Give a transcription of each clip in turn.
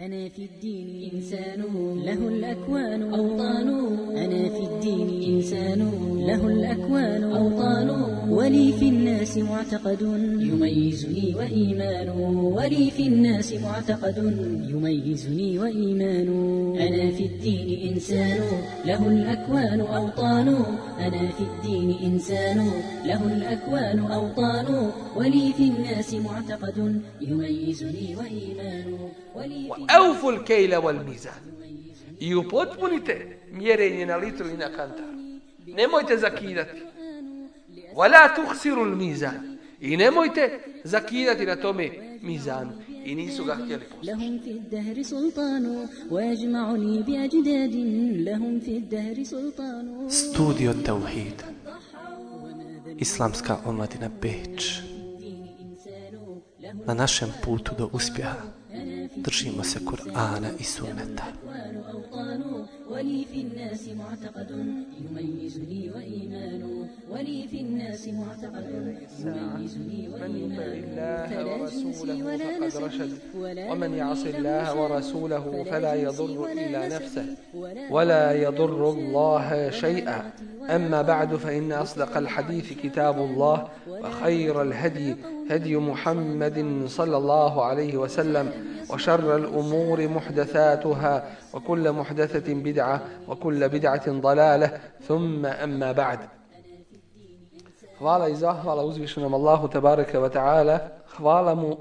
أنا في الدين إنسان. له الأكوان. أوطان. أنا في الدين إنسان. له الأكوان. أوطان. ولي في الناس معتقد. يميزني وإيمان. ولي في الناس معتقد. يميزني وإيمان. أنا في الدين إنسان. له الأكوان. أوطان. أنا في الدين إنسان. له الأكوان. أوطان. ولي في الناس معتقد. يميزني وإيمان. ولي في eufu l'kejle vol miza. I upotpunite mjerenje na litru i na kantaru. Nemojte zakidati. Vala tuhsiru l'miza. I nemojte zakidati na tome mizanu. I nisu ga htjeli poslušati. Studio Tauhid. Islamska omladina Beč. Na našem putu do uspjeha. Držimo se Kur'ana i Sunneta. ولي في الناس معتقد يميزني وإيمان ولي في الناس معتقد يميزني وإيمان ومن يعص الله ورسوله فلا يضر إلا نفسه ولا يضر الله شيئا أما بعد فإن أصدق الحديث كتاب الله وخير الهدي هدي محمد صلى الله عليه وسلم وشر الأمور محدثاتها وكل محدثة بدعة وكل بدعة ضلالة ثم أما بعد Hvala i zahvala uzvišenom Allahu tabaraka wa ta'ala. Hvala mu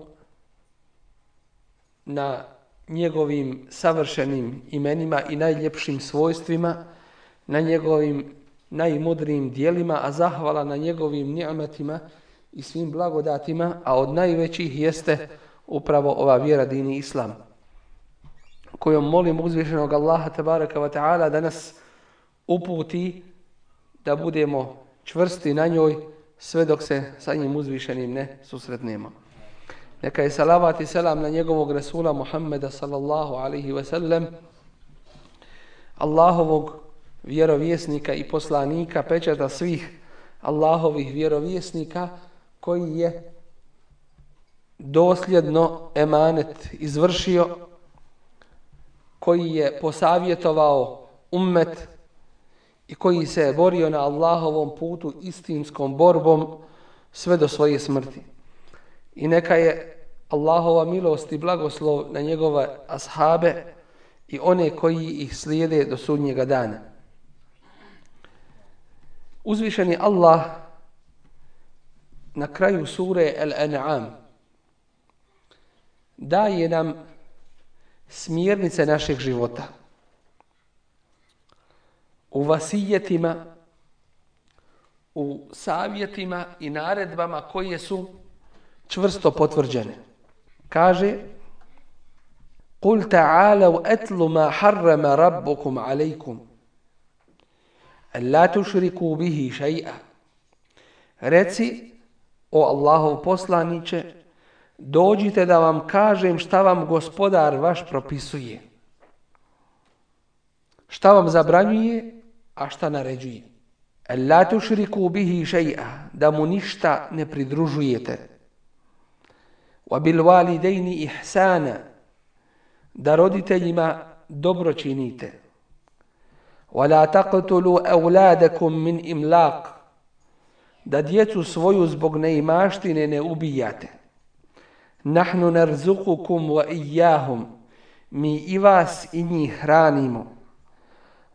na njegovim savršenim imenima i najljepšim svojstvima, na njegovim najmudrijim dijelima, a zahvala na njegovim ni'metima i svim blagodatima, a od najvećih jeste upravo ova vjera dini Islam, kojom molim uzvišenog Allaha tabaraka wa ta'ala da nas uputi da budemo čvrsti na njoj sve dok se sa njim uzvišenim ne susretnemo. Neka je salavat i selam na njegovog Rasula Muhammeda sallallahu alaihi ve sellem, Allahovog vjerovjesnika i poslanika, pečata svih Allahovih vjerovjesnika koji je dosljedno emanet izvršio, koji je posavjetovao ummet i koji se je borio na Allahovom putu istinskom borbom sve do svoje smrti. I neka je Allahova milost i blagoslov na njegove ashabe i one koji ih slijede do sudnjega dana. Uzvišeni Allah na kraju sure Al-An'am daje nam smjernice našeg života u vasijetima, u savjetima i naredbama koje su čvrsto potvrđene. Kaže قُلْ تَعَالَوْ أَتْلُ مَا حَرَّمَ رَبُّكُمْ عَلَيْكُمْ أَلَّا تُشْرِكُوا بِهِ شَيْئًا Reci, o Allahov poslaniće, dođite da vam kažem šta vam gospodar vaš propisuje. Šta vam zabranjuje, a šta naređuje. La tušriku bihi šeja, da mu ništa ne pridružujete. Wa bil walidejni ihsana, da roditeljima dobro činite. Wa la taqtulu auladakum min imlaq, da djecu svoju zbog neimaštine ne ubijate. Nahnu narzukukum wa iyahum, mi i vas i njih hranimo.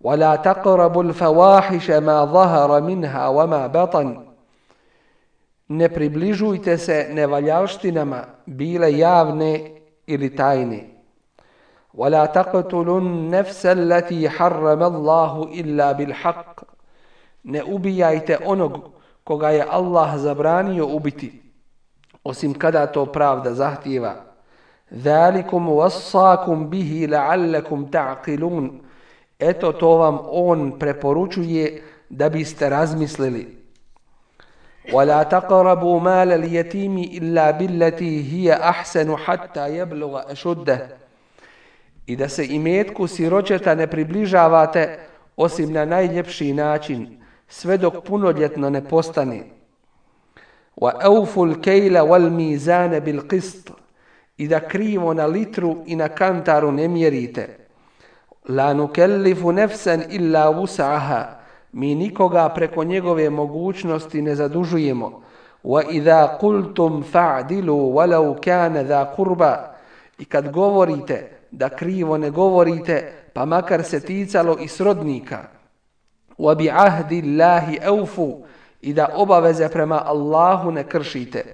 ولا تقربوا الفواحش ما ظهر منها وما بطن ne približujte se nevaljalštinama bile javne ili tajne ولا تقتلوا النفس التي حرم الله إلا بالحق ne ubijajte onog koga je Allah zabranio ubiti osim kada to pravda zahtijeva ذلكم وصاكم به لعلكم تعقلون Eto to vam on preporučuje da biste razmislili. ولا تقربوا مال اليتيم إلا بالتي هي أحسن حتى يبلغ أشده i da se imetku siročeta ne približavate osim na najljepši način sve dok punoljetno ne postane. Wa awful kayla wal mizana bil qist i da krivo na litru i na kantaru ne mjerite. La nukellifu nefsen illa vus'aha. Mi nikoga preko njegove mogućnosti ne zadužujemo. Wa idha qultum fa'dilu walau kana dha qurba. I kad govorite da krivo ne govorite, pa makar se ticalo i srodnika. وَبِعَهْدِ اللَّهِ ahdi i da obaveze prema Allahu ne kršite.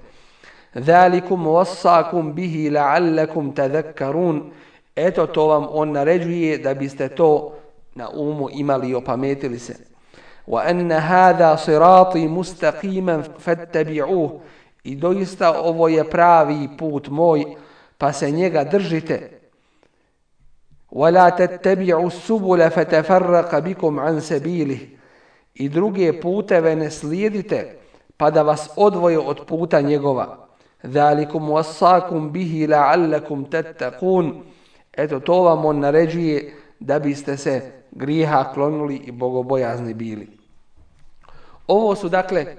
Zalikum وَصَّاكُمْ bihi la'allakum tadhakkarun. Eto to vam on naređuje da biste to na umu imali i opametili se. Wa هَذَا hadha sirati mustaqiman. I doista ovo je pravi put moj, pa se njega držite. ولا تتبعوا السبل فتفرق بكم عن سبيله i druge puteve ne slijedite pa da vas odvoje od puta njegova zalikum wasakum bihi la'allakum tattaqun eto to vam on naređuje da biste se griha klonuli i bogobojazni bili ovo su dakle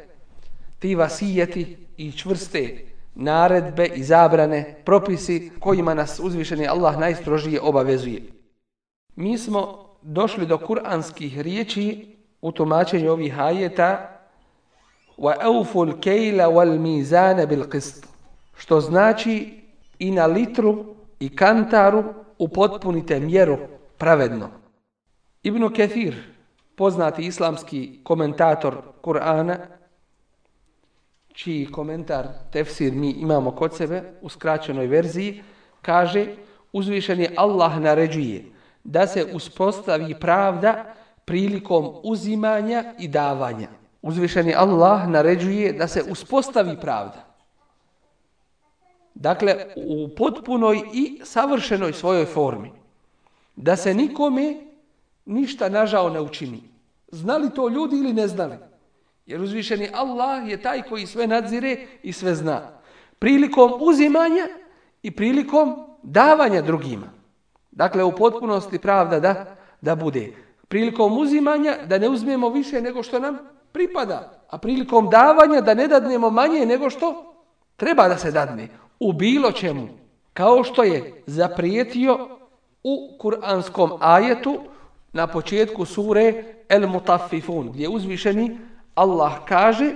ti vasijeti i čvrste naredbe i zabrane, propisi kojima nas uzvišeni Allah najstrožije obavezuje. Mi smo došli do kuranskih riječi u tumačenju ovih ajeta wa awful kayla wal mizana bil qist što znači i na litru i kantaru upotpunite mjeru pravedno. Ibn Kathir, poznati islamski komentator Kur'ana, čiji komentar tefsir mi imamo kod sebe u skraćenoj verziji, kaže uzvišeni Allah naređuje da se uspostavi pravda prilikom uzimanja i davanja. Uzvišeni Allah naređuje da se uspostavi pravda. Dakle, u potpunoj i savršenoj svojoj formi. Da se nikome ništa nažao ne učini. Znali to ljudi ili ne znali? Jer uzvišeni Allah je taj koji sve nadzire i sve zna. Prilikom uzimanja i prilikom davanja drugima. Dakle, u potpunosti pravda da, da bude. Prilikom uzimanja da ne uzmemo više nego što nam pripada. A prilikom davanja da ne dadnemo manje nego što treba da se dadne. U bilo čemu. Kao što je zaprijetio u kuranskom ajetu na početku sure El Mutaffifun, gdje uzvišeni Allah kaže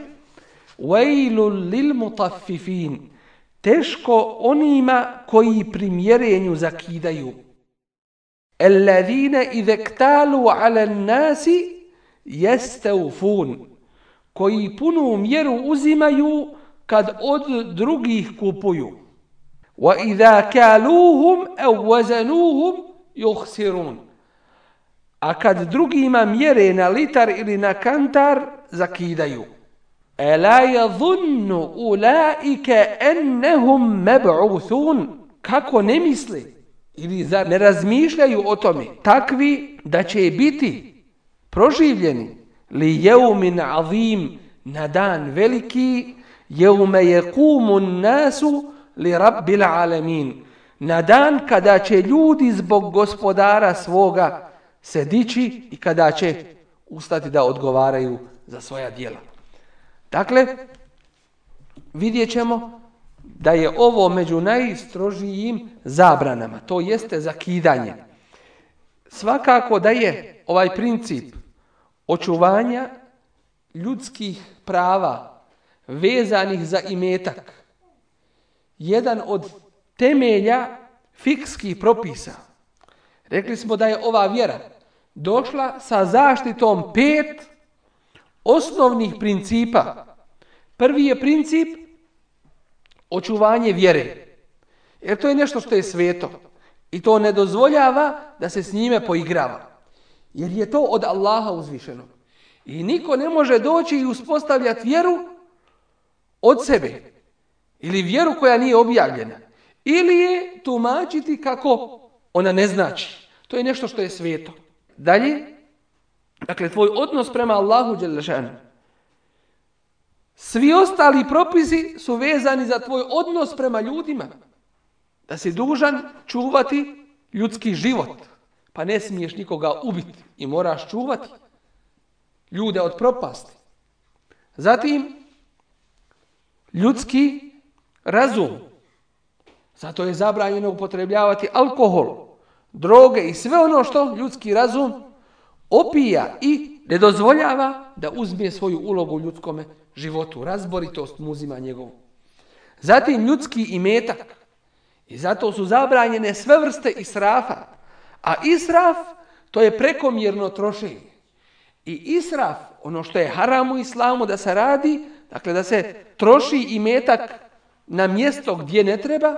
Wailul لِلْمُطَفِّفِينَ Teško onima koji primjerenju zakidaju. Alladine idha ala nasi yastawfun koji punu mjeru uzimaju kad od drugih kupuju. Wa idha kaluhum aw wazanuhum. A kad drugima mjere na litar ili na kantar, zakidaju. Ela yadhunnu ulaika annahum mab'uthun. Kako ne misli ili zar ne razmišljaju o tome takvi da će biti proživljeni li jeumin azim na dan veliki jeume yaqumu nasu li rabbil alamin na dan kada će ljudi zbog gospodara svoga se dići i kada će ustati da odgovaraju za svoja dijela. Dakle, vidjet ćemo da je ovo među najstrožijim zabranama. To jeste zakidanje. Svakako da je ovaj princip očuvanja ljudskih prava vezanih za imetak jedan od temelja fikskih propisa. Rekli smo da je ova vjera došla sa zaštitom pet osnovnih principa. Prvi je princip očuvanje vjere. Jer to je nešto što je sveto. I to ne dozvoljava da se s njime poigrava. Jer je to od Allaha uzvišeno. I niko ne može doći i uspostavljati vjeru od sebe. Ili vjeru koja nije objavljena. Ili je tumačiti kako ona ne znači. To je nešto što je sveto. Dalje, dakle, tvoj odnos prema Allahu Đelešanu. Svi ostali propisi su vezani za tvoj odnos prema ljudima. Da si dužan čuvati ljudski život. Pa ne smiješ nikoga ubiti i moraš čuvati ljude od propasti. Zatim, ljudski razum. Zato je zabranjeno upotrebljavati alkohol, droge i sve ono što ljudski razum opija i ne dozvoljava da uzme svoju ulogu u ljudskom životu. Razboritost mu uzima njegovu. Zatim ljudski imetak. I zato su zabranjene sve vrste israfa. A israf to je prekomjerno trošenje. I israf, ono što je haram u islamu da se radi, dakle da se troši imetak na mjesto gdje ne treba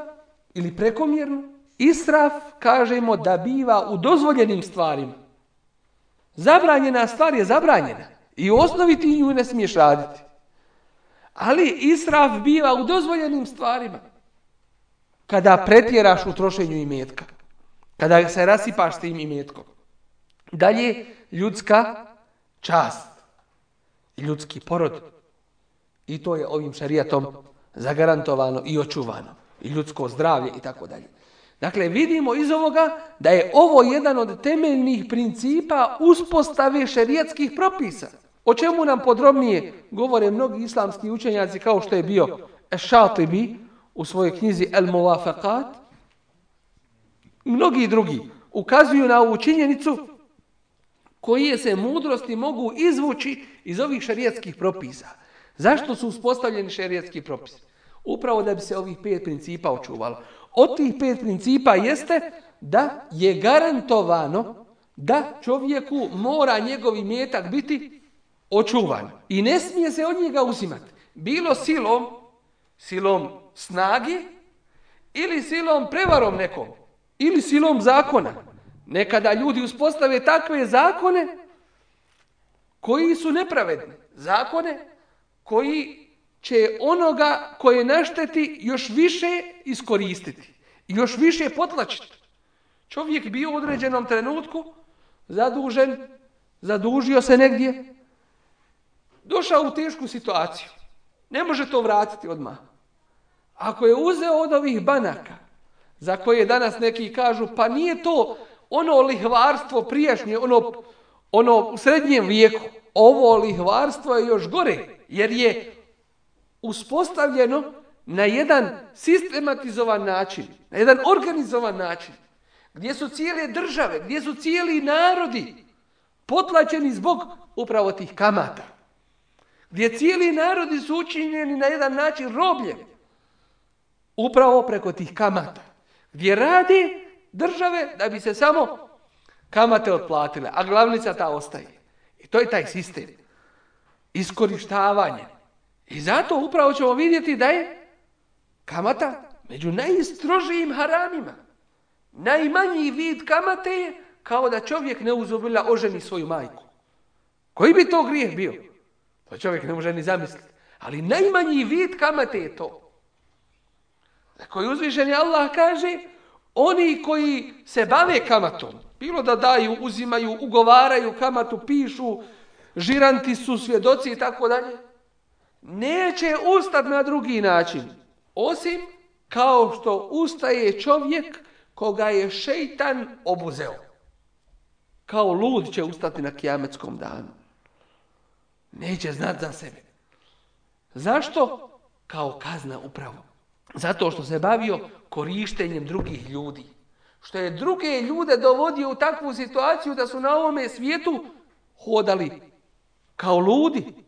ili prekomjerno, israf kažemo da biva u dozvoljenim stvarima. Zabranjena stvar je zabranjena. I u osnovi ti nju ne smiješ raditi. Ali israf biva u dozvoljenim stvarima. Kada pretjeraš u trošenju imetka. Kada se rasipaš s tim imetkom. Dalje, ljudska čast. Ljudski porod. I to je ovim šarijatom zagarantovano i očuvano. I ljudsko zdravlje i tako dalje. Dakle, vidimo iz ovoga da je ovo jedan od temeljnih principa uspostave šerijetskih propisa. O čemu nam podrobnije govore mnogi islamski učenjaci kao što je bio Šatibi u svojoj knjizi El Muwafaqat. Mnogi drugi ukazuju na ovu činjenicu koje se mudrosti mogu izvući iz ovih šerijetskih propisa. Zašto su uspostavljeni šerijetski propisi? Upravo da bi se ovih pet principa očuvalo. Od tih pet principa jeste da je garantovano da čovjeku mora njegovi imetak biti očuvan. I ne smije se od njega uzimati. Bilo silom, silom snage ili silom prevarom nekom. Ili silom zakona. Nekada ljudi uspostave takve zakone koji su nepravedni. Zakone koji će onoga koje našteti još više iskoristiti. Još više potlačiti. Čovjek bio u određenom trenutku zadužen, zadužio se negdje, došao u tešku situaciju. Ne može to vratiti odmah. Ako je uzeo od ovih banaka, za koje danas neki kažu, pa nije to ono lihvarstvo prijašnje, ono, ono u srednjem vijeku, ovo lihvarstvo je još gore, jer je uspostavljeno na jedan sistematizovan način, na jedan organizovan način, gdje su cijele države, gdje su cijeli narodi potlačeni zbog upravo tih kamata. Gdje cijeli narodi su učinjeni na jedan način roblje, upravo preko tih kamata. Gdje radi države da bi se samo kamate otplatile, a glavnica ta ostaje. I to je taj sistem. Iskorištavanje. I zato upravo ćemo vidjeti da je kamata među najstrožijim haramima. Najmanji vid kamate je kao da čovjek ne uzubila oženi svoju majku. Koji bi to grijeh bio? To čovjek ne može ni zamisliti. Ali najmanji vid kamate je to. Za koji uzvišeni Allah kaže, oni koji se bave kamatom, bilo da daju, uzimaju, ugovaraju kamatu, pišu, žiranti su, svjedoci i tako dalje, neće ustati na drugi način. Osim kao što ustaje čovjek koga je šeitan obuzeo. Kao lud će ustati na kijametskom danu. Neće znat za sebe. Zašto? Kao kazna upravo. Zato što se bavio korištenjem drugih ljudi. Što je druge ljude dovodio u takvu situaciju da su na ovome svijetu hodali kao ludi.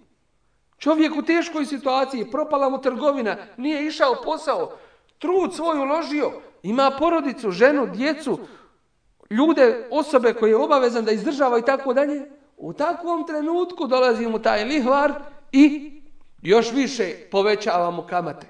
Čovjek u teškoj situaciji, propala mu trgovina, nije išao posao, trud svoj uložio, ima porodicu, ženu, djecu, ljude, osobe koje je obavezan da izdržava i tako dalje. U takvom trenutku dolazi mu taj lihvar i još više povećava mu kamate.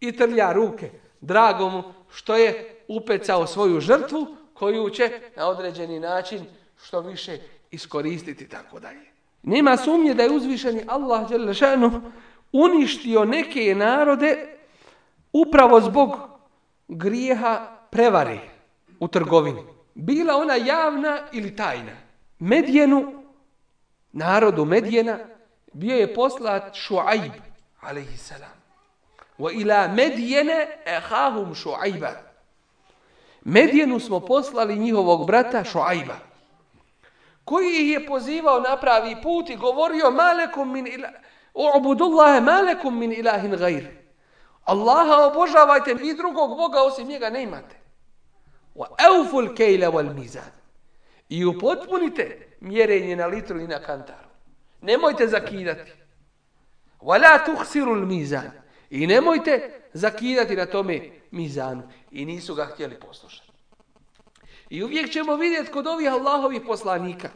I trlja ruke. Drago mu što je upecao svoju žrtvu koju će na određeni način što više iskoristiti tako dalje. Nema sumnje da je uzvišeni Allah Đelešanu uništio neke narode upravo zbog grijeha prevare u trgovini. Bila ona javna ili tajna. Medjenu, narodu Medjena, bio je poslat Šuajb, alaihissalam. Wa ila Medjene ehahum Šuajba. Medjenu smo poslali njihovog brata Šuajba koji ih je pozivao na pravi put i govorio malekum min ila ubudullaha malekum min ilahin gair Allaha obožavajte, vi drugog Boga osim njega ne imate. Wa euful kejle wal mizan. I upotpunite mjerenje na litru i na kantaru. Nemojte zakidati. Wa la tuhsiru mizan. I nemojte zakidati na tome mizanu. I nisu ga htjeli poslušati. I uvijek ćemo vidjeti kod ovih Allahovih poslanika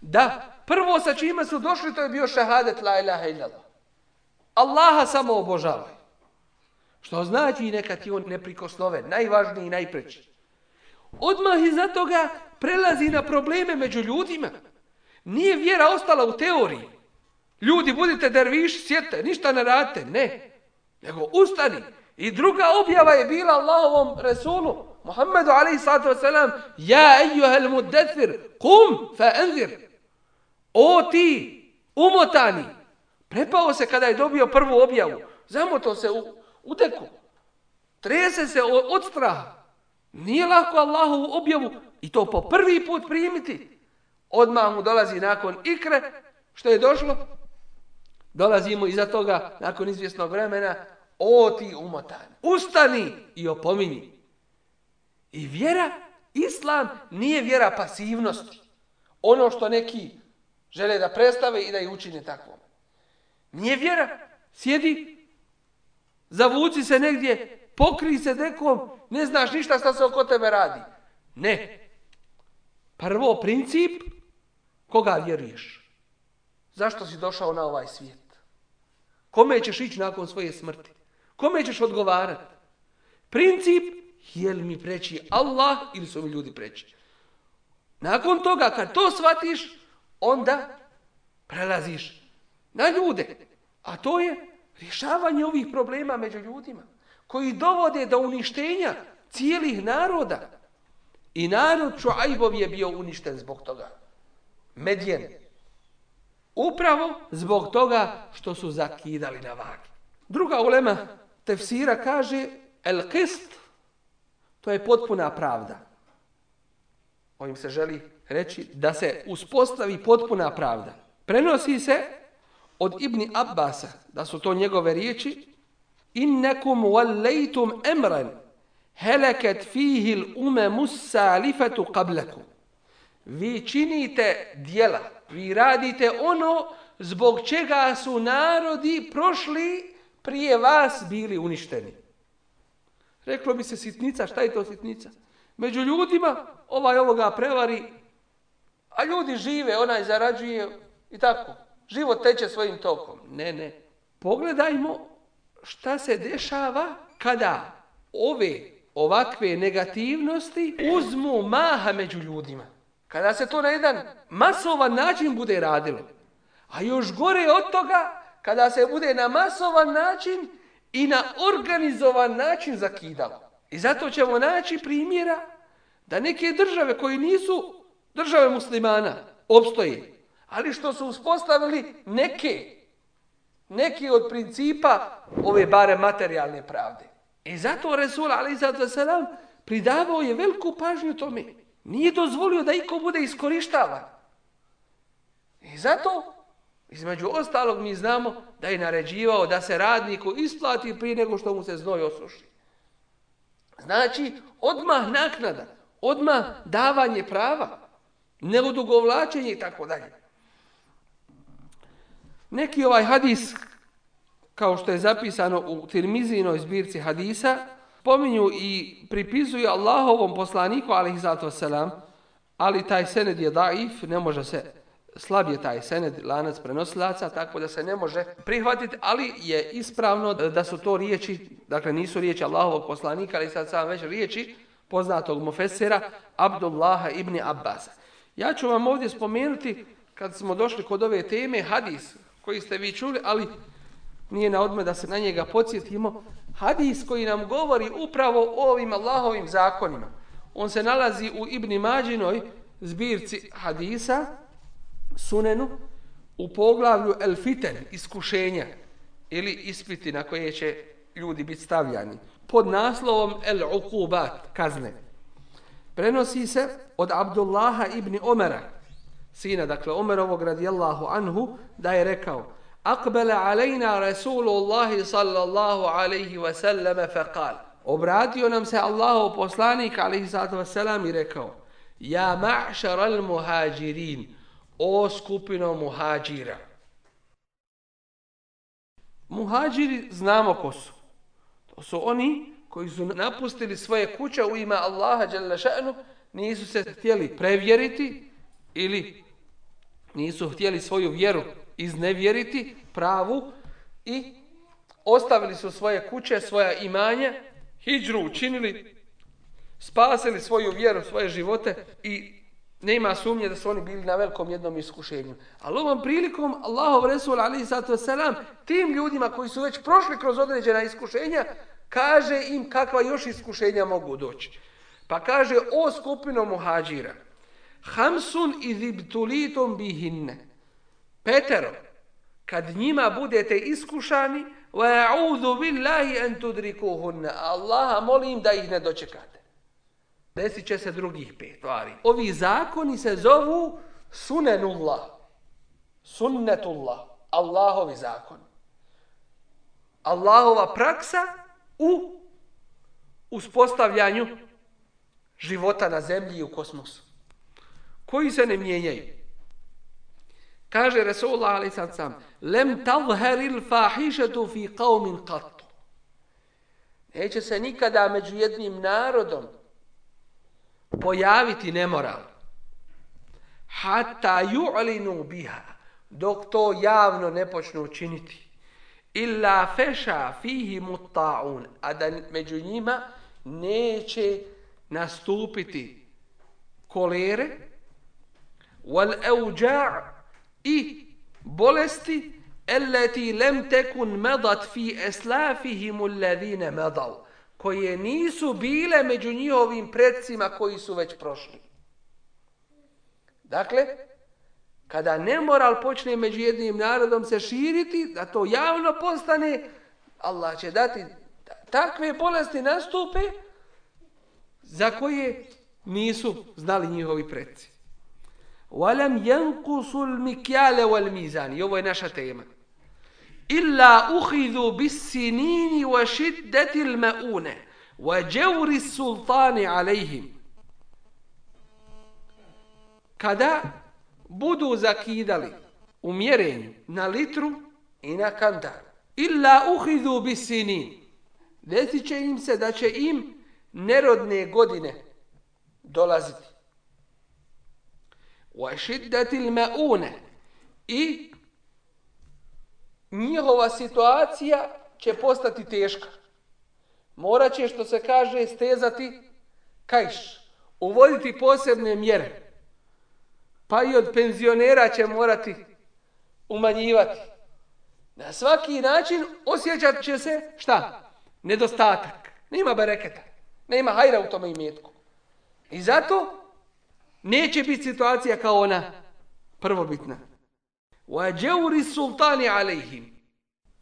da prvo sa čime su došli to je bio šahadet la ilaha illallah. Allaha samo obožavaj. Što znači neka ti on neprikosnoven, najvažniji i najpreći. Odmah iza toga prelazi na probleme među ljudima. Nije vjera ostala u teoriji. Ljudi, budite derviš, sjete, ništa ne radite. Ne. Nego ustani. I druga objava je bila Allahovom Resulu, Muhammedu alaihi sallatu wasalam, Ja ejuhel muddethir, kum fa enzir. O ti, umotani. Prepao se kada je dobio prvu objavu. Zamoto se u, u deku. Trese se od, od straha. Nije lako Allahovu objavu i to po prvi put primiti. Odmah mu dolazi nakon ikre, što je došlo, dolazi mu iza toga, nakon izvjesnog vremena, o ti umotani, ustani i opominji. I vjera, islam, nije vjera pasivnosti. Ono što neki žele da predstave i da je učine takvom. Nije vjera, sjedi, zavuci se negdje, pokri se nekom, ne znaš ništa šta se oko tebe radi. Ne. Prvo princip, koga vjeruješ? Zašto si došao na ovaj svijet? Kome ćeš ići nakon svoje smrti? Kome ćeš odgovarati? Princip, je li mi preći Allah ili su mi ljudi preći? Nakon toga, kad to shvatiš, onda prelaziš na ljude. A to je rješavanje ovih problema među ljudima koji dovode do uništenja cijelih naroda. I narod Čuajbov je bio uništen zbog toga. Medjen. Upravo zbog toga što su zakidali na vagi. Druga ulema tefsira kaže El qist to je potpuna pravda. Ovim se želi reći da se uspostavi potpuna pravda. Prenosi se od Ibni Abbasa, da su to njegove riječi, innekum wallajtum emran heleket fihi umemu salifatu qablakum. Vi činite dijela, vi radite ono zbog čega su narodi prošli prije vas bili uništeni. Reklo bi se sitnica, šta je to sitnica? Među ljudima ovaj ovoga prevari, a ljudi žive, onaj zarađuje i tako. Život teče svojim tokom. Ne, ne. Pogledajmo šta se dešava kada ove ovakve negativnosti uzmu maha među ljudima. Kada se to na jedan masovan način bude radilo. A još gore od toga, kada se bude na masovan način i na organizovan način zakidalo. I zato ćemo naći primjera da neke države koji nisu države muslimana obstoje, ali što su uspostavili neke, neki od principa ove bare materijalne pravde. I zato Resul Ali Selam pridavao je veliku pažnju tome. Nije dozvolio da iko bude iskorištavan. I zato, između ostalog, mi znamo da je naređivao da se radniku isplati prije nego što mu se znoj osuši. Znači, odmah naknada, odmah davanje prava, neodugovlačenje i tako dalje. Neki ovaj hadis, kao što je zapisano u Tirmizinoj zbirci hadisa, pominju i pripisuju Allahovom poslaniku, alaihi zato selam, ali taj sened je daif, ne može se, slab je taj sened, lanac prenosilaca, tako da se ne može prihvatiti, ali je ispravno da su to riječi, dakle nisu riječi Allahovog poslanika, ali sad sam već riječi poznatog mufesera Abdullaha ibn Abbas. Ja ću vam ovdje spomenuti, kad smo došli kod ove teme, hadis koji ste vi čuli, ali nije na odme da se na njega podsjetimo. Hadis koji nam govori upravo o ovim Allahovim zakonima. On se nalazi u Ibn Mađinoj zbirci hadisa, sunenu u poglavlju El Fiten, iskušenja ili ispiti na koje će ljudi biti stavljani, pod naslovom El Uqubat, kazne. Prenosi se od Abdullaha ibn Omera, sina, dakle, Omerovog radijallahu anhu, da je rekao, Akbala alejna Rasulullahi sallallahu alaihi wa sallam faqal. Obratio nam se Allahu poslanik alaihi sallatu wa i rekao, Ja ma'šar al muhađirin, o skupino muhađira. Muhađiri znamo ko su. To su oni koji su napustili svoje kuće u ime Allaha dželle nisu se htjeli prevjeriti ili nisu htjeli svoju vjeru iznevjeriti pravu i ostavili su svoje kuće, svoja imanja, hijđru učinili, spasili svoju vjeru, svoje živote i nema sumnje da su oni bili na velikom jednom iskušenju. Ali ovom prilikom Allahov Resul Ali Sato Selam tim ljudima koji su već prošli kroz određena iskušenja kaže im kakva još iskušenja mogu doći. Pa kaže o skupino muhađira Hamsun idibtulitom bihinne Petero, kad njima budete iskušani, wa a'udhu billahi an tudrikuhunna. Allaha molim da ih ne dočekate. Desit će se drugih pet stvari. Ovi zakoni se zovu sunenullah. Sunnetullah. Allahovi zakon. Allahova praksa u uspostavljanju života na zemlji i u kosmosu. Koji se ne mijenjaju. Kaže Resulullah ali sad sam, lem tazheril fahišetu fi qavmin qattu. Neće se nikada među jednim narodom pojaviti nemoral. Hatta ju'linu biha, dok to javno ne počnu učiniti. Illa feša fihi mutta'un, a da među njima neće nastupiti kolere, wal evđa' i bolesti elleti lem tekun madat fi eslafihim alladhina madaw koje nisu bile među njihovim predsima koji su već prošli. Dakle, kada nemoral počne među jednim narodom se širiti, da to javno postane, Allah će dati takve bolesti nastupe za koje nisu znali njihovi predsi. ولم ينقصوا المكيال والميزان يو illa uhidhu bis wa shiddati al mauna wa jawri sultani alayhim kada budu zakidali u mjerenju na litru i na kantar illa uhidhu bis sinin Desit će im se da će im nerodne godine dolaziti. Wa šiddatil ma'une i njihova situacija će postati teška. Morat će, što se kaže, stezati kajš, uvoditi posebne mjere. Pa i od penzionera će morati umanjivati. Na svaki način osjećat će se, šta? Nedostatak. Nema bereketa. Nema hajra u tome imetku. I zato neće biti situacija kao ona prvobitna. Wa jawri sultani alejhim.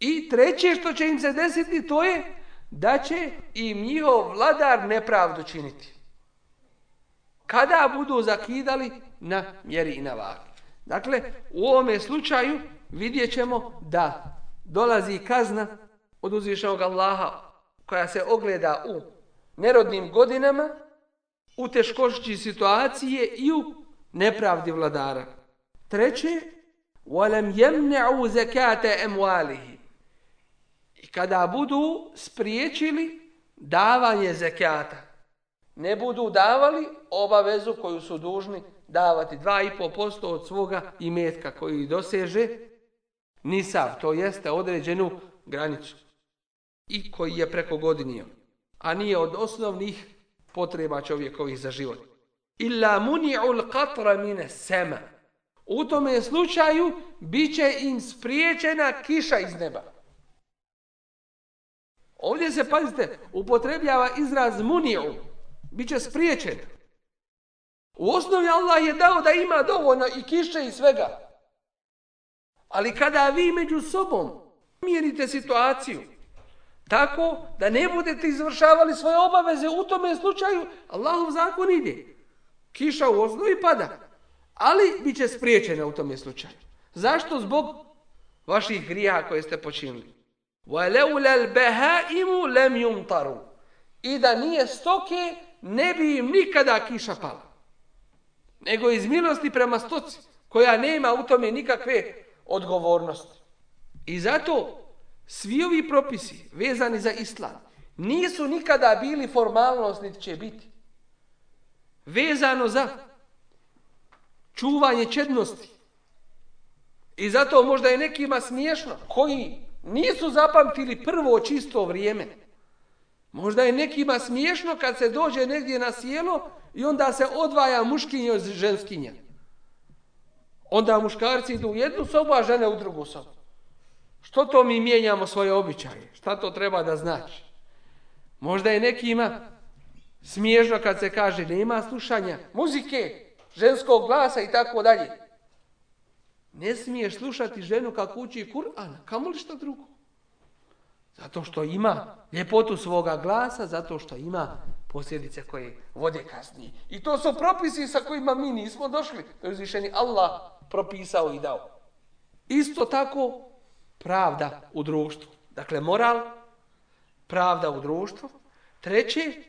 I treće što će im se desiti to je da će im njihov vladar nepravdu činiti. Kada budu zakidali na mjeri i na vagi. Dakle, u ovome slučaju vidjet ćemo da dolazi kazna od uzvišenog Allaha koja se ogleda u nerodnim godinama u teškošći situacije i u nepravdi vladara. Treće, وَلَمْ يَمْنَعُوا زَكَاةَ أَمْوَالِهِ I kada budu spriječili davanje zekata, ne budu davali obavezu koju su dužni davati 2,5% od svoga imetka koji doseže nisav, to jeste određenu granicu i koji je preko godinio, a nije od osnovnih potreba čovjekovih za život. Illa muni'ul qatra mine sema. U tome slučaju bit će im spriječena kiša iz neba. Ovdje se, pazite, upotrebljava izraz muniju. Biće spriječen. U osnovi Allah je dao da ima dovoljno i kiše i svega. Ali kada vi među sobom mjerite situaciju, Tako da ne budete izvršavali svoje obaveze u tome slučaju, Allahov zakon ide. Kiša u osnovi pada Ali bit će spriječena u tome slučaju. Zašto? Zbog vaših grija koje ste počinili. وَلَوْلَ الْبَهَائِمُ لَمْ يُمْطَرُوا I da nije stoke, ne bi im nikada kiša pala. Nego iz milosti prema stoci, koja nema u tome nikakve odgovornosti. I zato svi ovi propisi vezani za islam nisu nikada bili formalnost, niti će biti. Vezano za čuvanje čednosti. I zato možda je nekima smiješno koji nisu zapamtili prvo čisto vrijeme. Možda je nekima smiješno kad se dođe negdje na sjelo i onda se odvaja muškinje od ženskinja. Onda muškarci idu u jednu sobu, a žene u drugu sobu. Što to mi mijenjamo svoje običaje? Šta to treba da znači? Možda je nekima smiješno kad se kaže nema slušanja muzike, ženskog glasa i tako dalje. Ne smiješ slušati ženu kako uči Kur'an, kamo li šta drugo? Zato što ima ljepotu svoga glasa, zato što ima posljedice koje vode kasnije. I to su propisi sa kojima mi nismo došli. To je uzvišeni Allah propisao i dao. Isto tako pravda u društvu. Dakle, moral, pravda u društvu. Treće,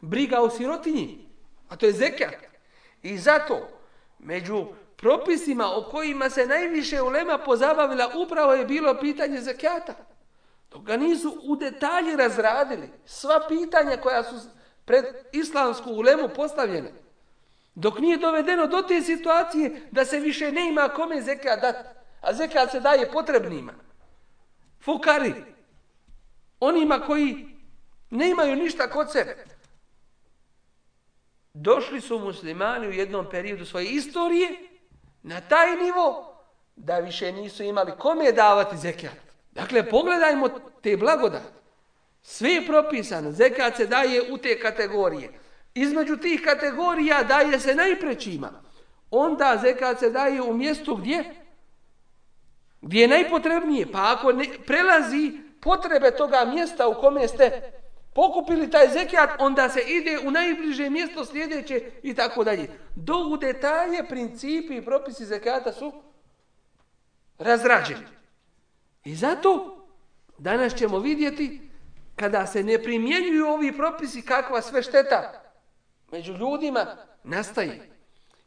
briga o sirotinji, a to je zekat. I zato, među propisima o kojima se najviše ulema pozabavila, upravo je bilo pitanje zakijata. Dok ga nisu u detalji razradili, sva pitanja koja su pred islamsku ulemu postavljene, dok nije dovedeno do te situacije da se više ne ima kome zekat dati, a zekat se daje potrebnima. Fukari, onima koji ne imaju ništa kod sebe. Došli su muslimani u jednom periodu svoje istorije na taj nivo da više nisu imali kome davati zekat. Dakle, pogledajmo te blagodati. Sve je propisano, zekat se daje u te kategorije. Između tih kategorija daje se najprećima. Onda zekat se daje u mjestu gdje? Gdje je najpotrebnije. Pa ako ne, prelazi potrebe toga mjesta u kome ste pokupili taj zekijat, onda se ide u najbliže mjesto sljedeće i tako dalje. Do u detalje, principi i propisi zekijata su razrađeni. I zato danas ćemo vidjeti kada se ne primjenjuju ovi propisi kakva sve šteta među ljudima nastaje.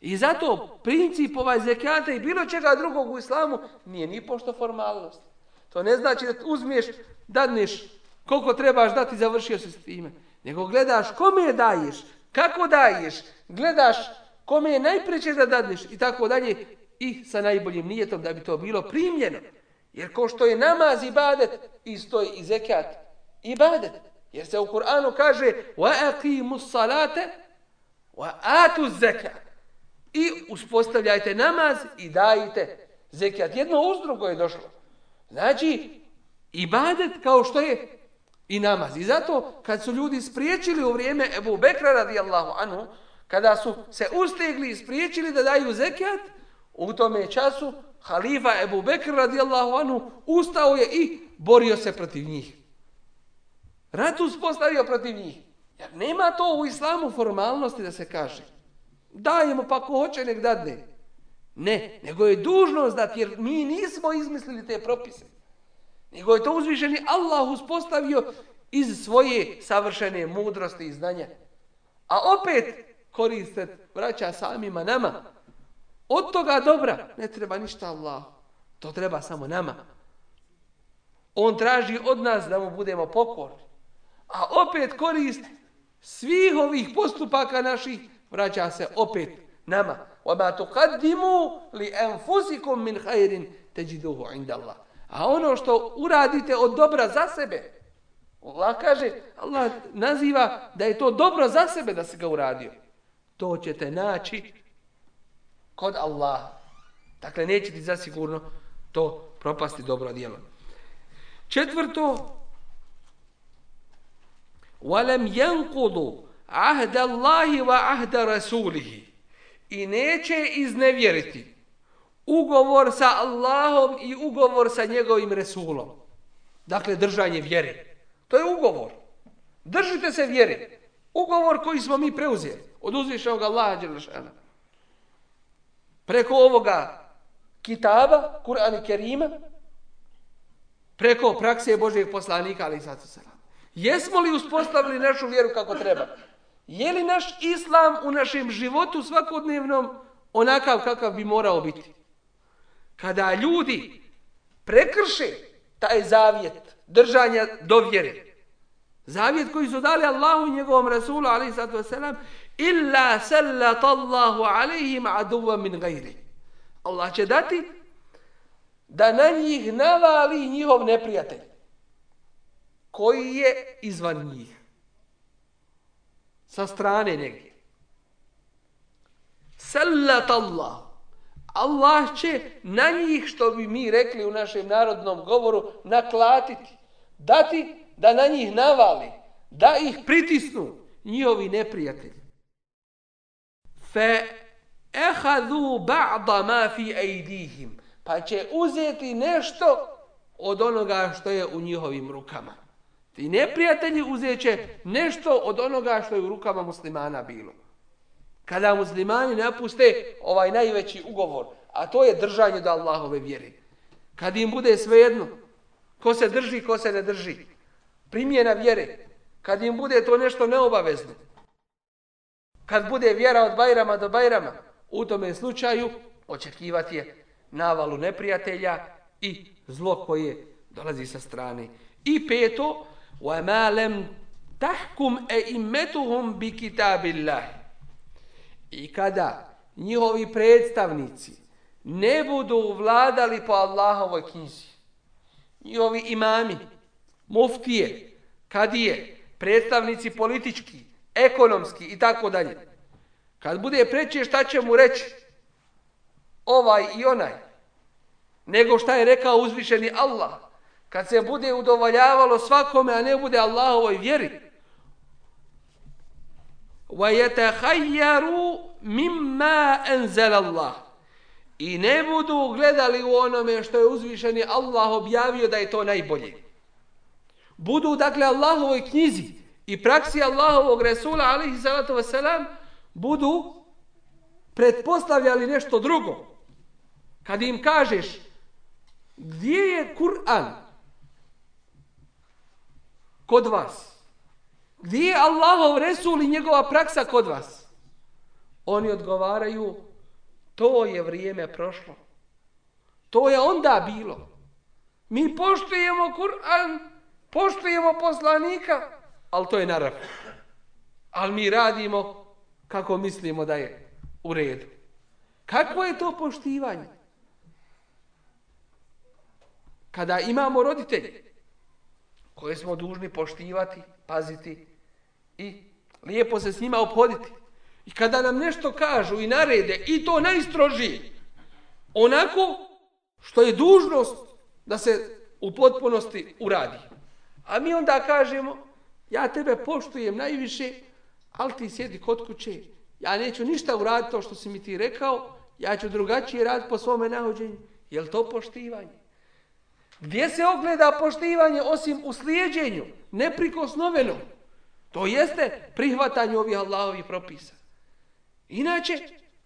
I zato princip ovaj zekijata i bilo čega drugog u islamu nije ni pošto formalnost. To ne znači da uzmiješ, dadneš koliko trebaš dati, završio se s time. Nego gledaš kome je daješ, kako daješ, gledaš kome je najpreće da dadneš i tako dalje i sa najboljim nijetom da bi to bilo primljeno. Jer ko što je namaz i badet, isto je i zekat i badet. Jer se u Kur'anu kaže وَاَقِيمُ الصَّلَاةَ وَاَتُ zekat. I uspostavljajte namaz i dajte zekat. Jedno uz drugo je došlo. Znači, ibadet kao što je i namaz. I zato kad su ljudi spriječili u vrijeme Ebu Bekra radijallahu anhu, kada su se ustegli i spriječili da daju zekat, u tome času halifa Ebu Bekr radijallahu anhu ustao je i borio se protiv njih. Rat uspostavio protiv njih. Jer nema to u islamu formalnosti da se kaže. Dajemo pa ko hoće nek dadne. Ne, nego je dužnost dati jer mi nismo izmislili te propise. Nego je to uzvišeni Allah uspostavio iz svoje savršene mudrosti i znanja. A opet koriste vraća samima nama. Od toga dobra ne treba ništa Allah. To treba samo nama. On traži od nas da mu budemo pokorni. A opet korist svih ovih postupaka naših vraća se opet nama. وَمَا تُقَدِّمُوا لِأَنْفُسِكُمْ مِنْ خَيْرٍ تَجِدُوهُ عِنْدَ اللَّهِ A ono što uradite od dobra za sebe, Allah kaže, Allah naziva da je to dobro za sebe da se ga uradio. To ćete naći kod Allaha. Dakle, neće ti zasigurno to propasti dobro djelo. Četvrto, وَلَمْ يَنْقُضُوا عَهْدَ اللَّهِ وَعَهْدَ رَسُولِهِ I neće iznevjeriti ugovor sa Allahom i ugovor sa njegovim Resulom. Dakle, držanje vjere. To je ugovor. Držite se vjere. Ugovor koji smo mi preuzeli od uzvišenog Allaha Đelešana. Preko ovoga kitaba, Kur'an i Kerima, preko prakse Božijeg poslanika, ali i sad Jesmo li uspostavili našu vjeru kako treba? Je li naš islam u našem životu svakodnevnom onakav kakav bi morao biti? Kada ljudi prekrše taj zavjet držanja do vjere, zavjet koji su dali Allahu i njegovom Rasulu, ali i sallatu wasalam, illa sallat Allahu alaihim aduva min gajri. Allah će dati da na njih navali njihov neprijatelj koji je izvan njih. Sa strane negdje. Sallat Allahu Allah će na njih, što bi mi rekli u našem narodnom govoru, naklatiti. Dati da na njih navali. Da ih pritisnu njihovi neprijatelji. Fe ehadu ba'da ma fi ejdihim. Pa će uzeti nešto od onoga što je u njihovim rukama. Ti neprijatelji uzet će nešto od onoga što je u rukama muslimana bilo Kada muslimani napuste ovaj najveći ugovor, a to je držanje do Allahove vjere. Kad im bude svejedno, ko se drži, ko se ne drži. Primjena vjere. Kad im bude to nešto neobavezno. Kad bude vjera od Bajrama do Bajrama, u tome slučaju očekivati je navalu neprijatelja i zlo koje dolazi sa strane. I peto, وَمَا لَمْ تَحْكُمْ اَئِمَّتُهُمْ بِكِتَابِ اللَّهِ I kada njihovi predstavnici ne budu vladali po Allahovoj knjizi, njihovi imami, muftije, kadije, predstavnici politički, ekonomski i tako dalje, kad bude preći šta će mu reći ovaj i onaj, nego šta je rekao uzvišeni Allah, kad se bude udovoljavalo svakome, a ne bude Allahovoj vjeri, وَيَتَحَيَّرُوا مِمَّا أَنزَلَ اللَّهِ I ne budu gledali u onome što je uzvišeni Allah objavio da je to najbolje. Budu, dakle, Allahovoj knjizi i praksi Allahovog Resula, alihi salatu wasalam, budu pretpostavljali nešto drugo. Kad im kažeš, gdje je Kur'an? kod vas? Gdje je Allahov Resul i njegova praksa kod vas? Oni odgovaraju, to je vrijeme prošlo. To je onda bilo. Mi poštujemo Kur'an, poštujemo poslanika, ali to je narav. Ali mi radimo kako mislimo da je u redu. Kako je to poštivanje? Kada imamo roditelje, koje smo dužni poštivati, paziti i lijepo se s njima obhoditi. I kada nam nešto kažu i narede, i to najstrožije, onako što je dužnost da se u potpunosti uradi. A mi onda kažemo, ja tebe poštujem najviše, ali ti sjedi kod kuće, ja neću ništa uraditi to što si mi ti rekao, ja ću drugačije raditi po svome nahođenju. Je li to poštivanje? Gdje se ogleda poštivanje osim u slijedjenju, neprikosnoveno? To jeste prihvatanje ovih Allahovih propisa. Inače,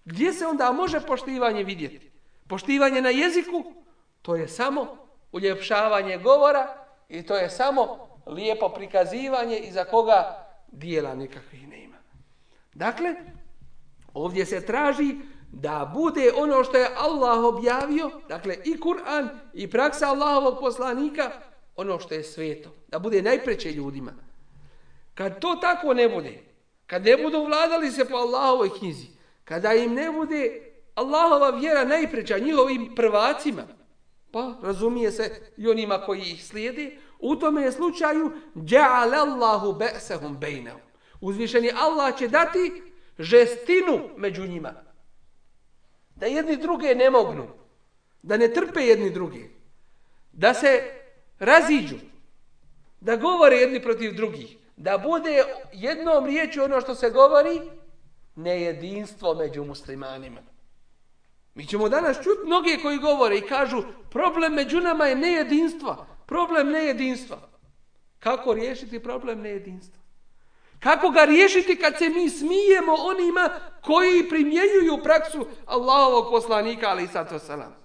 gdje se onda može poštivanje vidjeti? Poštivanje na jeziku, to je samo uljepšavanje govora i to je samo lijepo prikazivanje iza koga dijela nekakvih nema. Dakle, ovdje se traži da bude ono što je Allah objavio, dakle i Kur'an i praksa Allahovog poslanika, ono što je sveto, da bude najpreće ljudima. Kad to tako ne bude, kad ne budu vladali se po Allahovoj knjizi, kada im ne bude Allahova vjera najpreća njihovim prvacima, pa razumije se i onima koji ih slijedi, u tome je slučaju ja'al be'sehum ba'sahum. Uzvišeni Allah će dati žestinu među njima da jedni druge ne mognu, da ne trpe jedni druge, da se raziđu, da govore jedni protiv drugih, da bude jednom riječu ono što se govori, nejedinstvo među muslimanima. Mi ćemo danas čuti mnoge koji govore i kažu problem među nama je nejedinstva, problem nejedinstva. Kako riješiti problem nejedinstva? Kako ga riješiti kad se mi smijemo onima koji primjenjuju praksu Allahovog poslanika, ali i sato salam.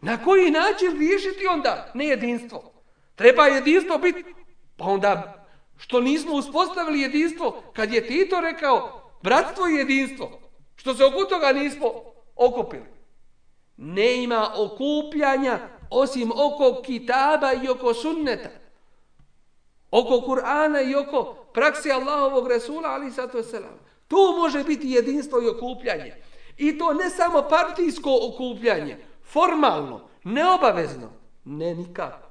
Na koji način riješiti onda nejedinstvo? Treba jedinstvo biti, pa onda što nismo uspostavili jedinstvo, kad je Tito rekao bratstvo i jedinstvo, što se oko toga nismo okupili. Ne ima okupljanja osim oko kitaba i oko sunneta. Oko Kur'ana i oko praksi Allahovog Resula, ali sato selam. To može biti jedinstvo i okupljanje. I to ne samo partijsko okupljanje, formalno, neobavezno, ne nikako.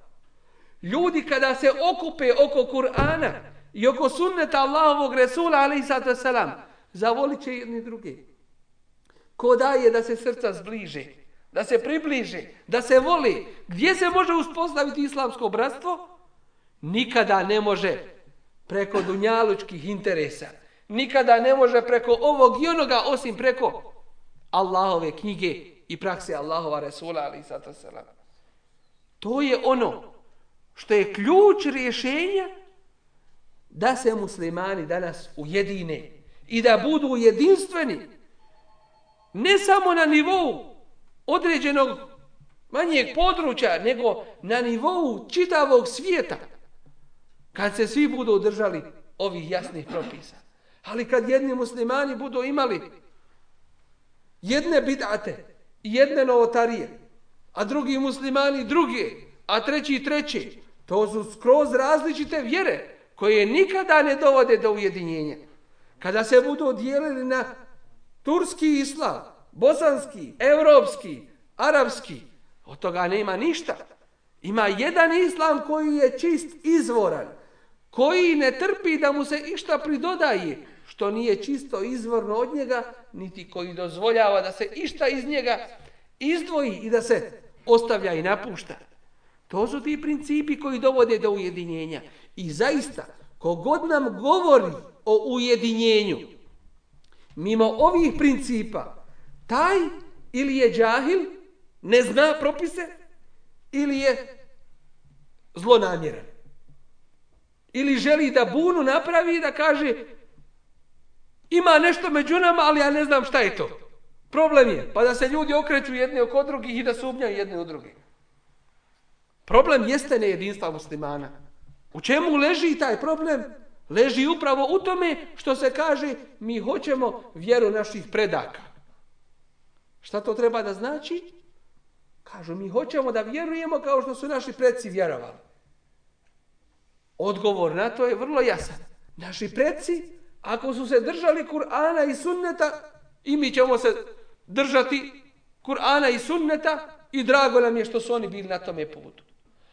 Ljudi kada se okupe oko Kur'ana i oko sunneta Allahovog Resula, ali sato selam, zavolit će jedni drugi. Ko daje da se srca zbliže, da se približe, da se voli, gdje se može uspostaviti islamsko bratstvo? Nikada ne može preko dunjalučkih interesa. Nikada ne može preko ovog i onoga, osim preko Allahove knjige i prakse Allahova Resula, ali sato selam. To je ono što je ključ rješenja da se muslimani danas ujedine i da budu jedinstveni ne samo na nivou određenog manjeg područja, nego na nivou čitavog svijeta kad se svi budu održali ovih jasnih propisa. Ali kad jedni muslimani budu imali jedne bidate i jedne novotarije, a drugi muslimani druge, a treći treće, to su skroz različite vjere koje nikada ne dovode do ujedinjenja. Kada se budu dijelili na turski islam, bosanski, evropski, arapski, od toga nema ništa. Ima jedan islam koji je čist izvoran, koji ne trpi da mu se išta pridodaje, što nije čisto izvorno od njega, niti koji dozvoljava da se išta iz njega izdvoji i da se ostavlja i napušta. To su ti principi koji dovode do ujedinjenja. I zaista, kogod nam govori o ujedinjenju, mimo ovih principa, taj ili je džahil, ne zna propise, ili je zlonamjeran. Ili želi da bunu napravi i da kaže ima nešto među nama, ali ja ne znam šta je to. Problem je, pa da se ljudi okreću jedni oko drugih i da sumnjaju jedni u druge. Problem jeste nejedinstva muslimana. U čemu leži taj problem? Leži upravo u tome što se kaže mi hoćemo vjeru naših predaka. Šta to treba da znači? Kažu mi hoćemo da vjerujemo kao što su naši predci vjerovali. Odgovor na to je vrlo jasan. Naši predci, ako su se držali Kur'ana i sunneta, i mi ćemo se držati Kur'ana i sunneta i drago nam je što su oni bili na tome putu.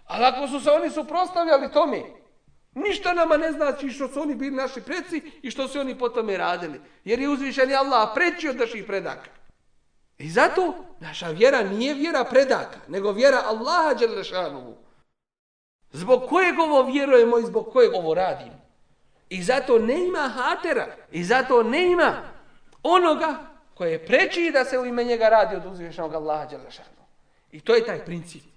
Ali ako su se oni suprostavljali tome, ništa nama ne znači što su oni bili naši preci i što su oni po tome radili. Jer je uzvišen Allah preći od naših predaka. I zato naša vjera nije vjera predaka, nego vjera Allaha Đelešanovu. Zbog kojeg ovo vjerujemo i zbog kojeg ovo radimo. I zato ne ima hatera. I zato ne ima onoga koje je preći da se u ime njega radi od uzvišenog Allaha Đelešanovu. I to je taj princip.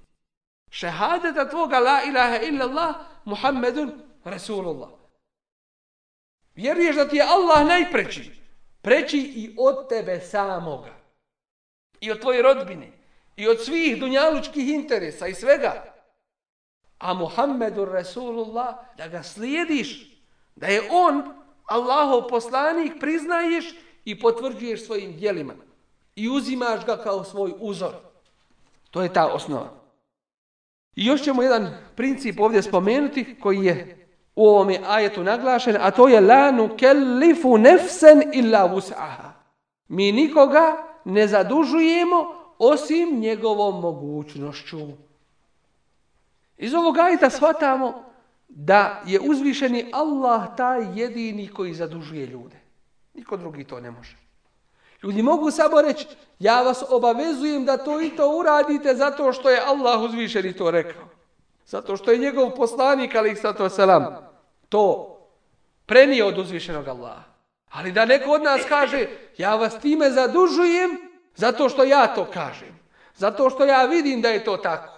Šehadeta tvoga la ilaha illa Allah Muhammedun Rasulullah. Vjeruješ da ti je Allah najpreći. Preći i od tebe samoga. I od tvoje rodbine. I od svih dunjalučkih interesa i svega. A Muhammedur Rasulullah da ga slijediš. Da je on Allahov poslanik priznaješ i potvrđuješ svojim dijelima. I uzimaš ga kao svoj uzor. To je ta osnova. I još ćemo jedan princip ovdje spomenuti koji je u ovom ajetu naglašen, a to je la nukellifu nefsen illa vus'aha. Mi nikoga ne zadužujemo osim njegovom mogućnošću. Iz ovog ajeta shvatamo da je uzvišeni Allah taj jedini koji zadužuje ljude. Niko drugi to ne može. Ljudi mogu samo reći, ja vas obavezujem da to i to uradite zato što je Allah uzvišeni to rekao. Zato što je njegov poslanik, ali sato selam, to prenio od uzvišenog Allaha. Ali da neko od nas kaže, ja vas time zadužujem zato što ja to kažem. Zato što ja vidim da je to tako.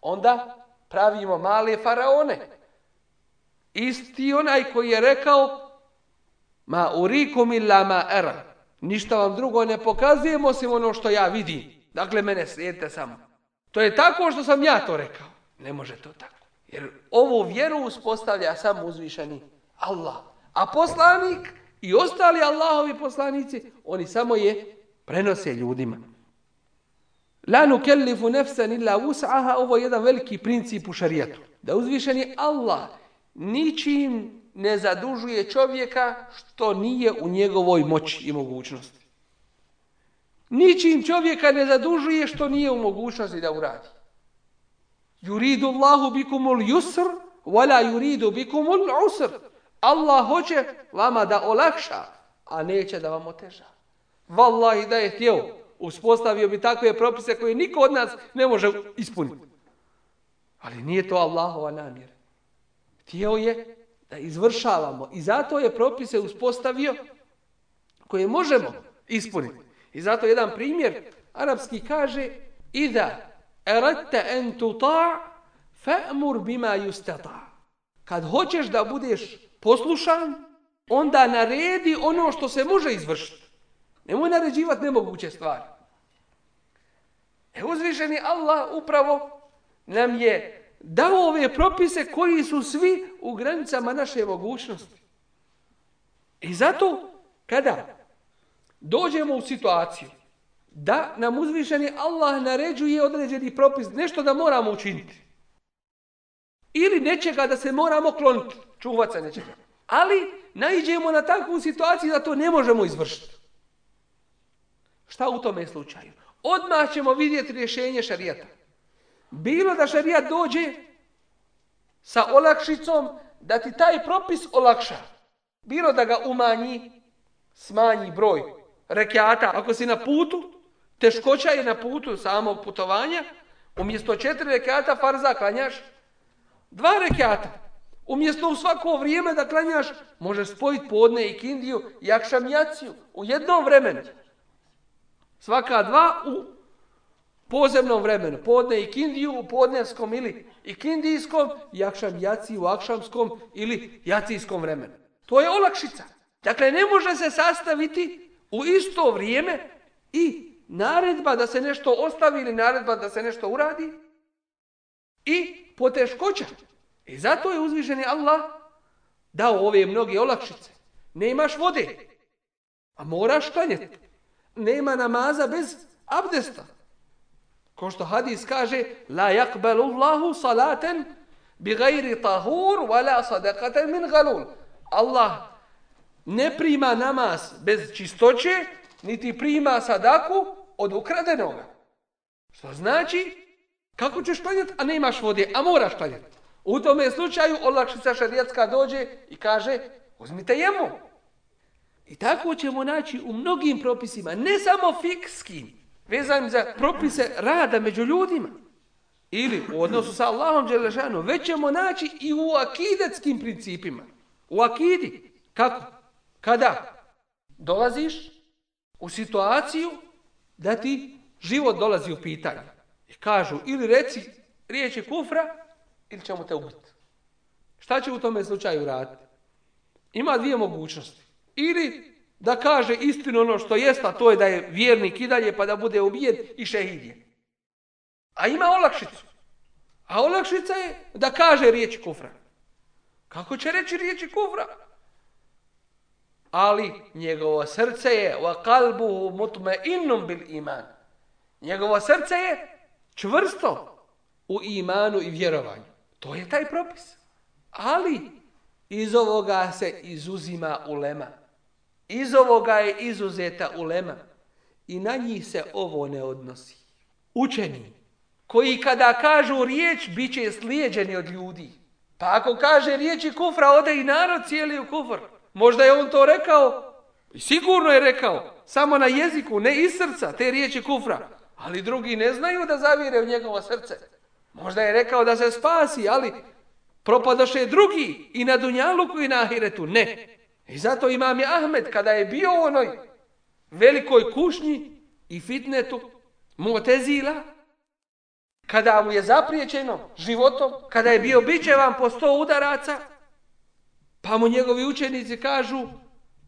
Onda pravimo male faraone. Isti onaj koji je rekao, ma urikum illa ma era. Ništa vam drugo ne pokazujem osim ono što ja vidim. Dakle, mene slijedite samo. To je tako što sam ja to rekao. Ne može to tako. Jer ovu vjeru uspostavlja samo uzvišeni Allah. A poslanik i ostali Allahovi poslanici, oni samo je prenose ljudima. La nukellifu nefsan illa us'aha, ovo je jedan veliki princip u šarijetu. Da uzvišeni Allah ničim ne zadužuje čovjeka što nije u njegovoj moći i mogućnosti. Ničim čovjeka ne zadužuje što nije u mogućnosti da uradi. Yuridu Allahu bikumul yusr, wala yuridu bikumul usr. Allah hoće vama da olakša, a neće da vam oteža. Wallahi da je htio, uspostavio bi takve propise koje niko od nas ne može ispuniti. Ali nije to Allahova namjera. Htio je da izvršavamo i zato je propise uspostavio koje možemo ispuniti. I zato jedan primjer arapski kaže Ida eradte en tuta fa'mur bima yustata. Kad hoćeš da budeš poslušan, onda naredi ono što se može izvršiti. Nemoj naređivati nemoguće stvari. E uzvišeni Allah upravo nam je dao ove propise koji su svi u granicama naše mogućnosti. I zato kada dođemo u situaciju da nam uzvišeni Allah naređuje određeni propis, nešto da moramo učiniti. Ili nečega da se moramo kloniti, čuvat se nečega. Ali naiđemo na takvu situaciju da to ne možemo izvršiti. Šta u tome slučaju? Odmah ćemo vidjeti rješenje šarijeta. Bilo da šarijat dođe sa olakšicom da ti taj propis olakša. Bilo da ga umanji, smanji broj rekiata. Ako si na putu, teškoća je na putu samog putovanja, umjesto četiri rekiata farza klanjaš dva rekiata. Umjesto u svako vrijeme da klanjaš, možeš spojiti podne i kindiju i akšamijaciju u jednom vremenu. Svaka dva u pozemnom vremenu. Podne i kindiju u podnevskom ili i jakšam jaci u akšamskom ili jacijskom vremenu. To je olakšica. Dakle, ne može se sastaviti u isto vrijeme i naredba da se nešto ostavi ili naredba da se nešto uradi i poteškoća. I zato je uzvišeni Allah dao ove mnoge olakšice. Ne imaš vode, a moraš klanjeti. Nema namaza bez abdesta. Ko što hadis kaže, la yakbalu Allahu salaten bi gajri tahur, wala sadaqatan min galul. Allah ne prima namaz bez čistoće, niti prima sadaku od ukradenoga. Što znači, kako ćeš klanjati, a ne imaš vode, a moraš klanjati. U tome slučaju, olakšica šarijatska dođe i kaže, uzmite jemu. I tako ćemo naći u mnogim propisima, ne samo fikskim, vezanim za propise rada među ljudima, ili u odnosu sa Allahom Đelešanom, već ćemo naći i u akidetskim principima. U akidi. Kako? Kada dolaziš u situaciju da ti život dolazi u pitanje. I kažu, ili reci riječi kufra, ili ćemo te ubiti. Šta će u tome slučaju raditi? Ima dvije mogućnosti. Ili da kaže istinu ono što jeste, a to je da je vjernik i dalje, pa da bude ubijen i šehidje. A ima olakšicu. A olakšica je da kaže riječi kufra. Kako će reći riječi kufra? ali njegovo srce je wa qalbuhu mutma'innun bil iman. Njegovo srce je čvrsto u imanu i vjerovanju. To je taj propis. Ali iz ovoga se izuzima ulema. Iz ovoga je izuzeta ulema. I na njih se ovo ne odnosi. Učeni, koji kada kažu riječ, bit će slijeđeni od ljudi. Pa ako kaže riječi kufra, ode i narod cijeli u kufr. Možda je on to rekao, i sigurno je rekao, samo na jeziku, ne iz srca, te riječi kufra. Ali drugi ne znaju da zavire u njegovo srce. Možda je rekao da se spasi, ali propadoše drugi i na Dunjaluku i na Ahiretu. Ne. I zato imam je Ahmed, kada je bio u onoj velikoj kušnji i fitnetu, motezila, kada mu je zapriječeno životom, kada je bio bićevan po sto udaraca, Pa mu njegovi učenici kažu,